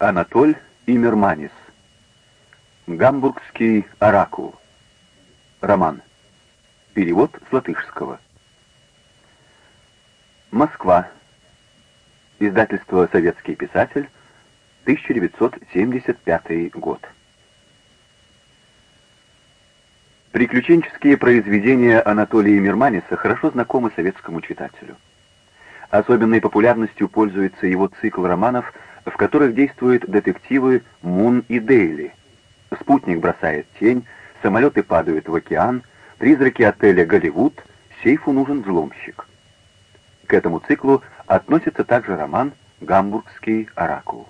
Анатоль Имерманис. Гамбургский оракул. Роман. Перевод с латышского. Москва. Издательство «Советский писатель», 1975 год. Приключенческие произведения Анатолия Мирманиса хорошо знакомы советскому читателю. Особенной популярностью пользуется его цикл романов, в которых действуют детективы Мун и Дейли. Спутник бросает тень, самолеты падают в океан, призраки отеля «Голливуд», сейфу нужен взломщик. К этому циклу относится также роман «Гамбургский оракул».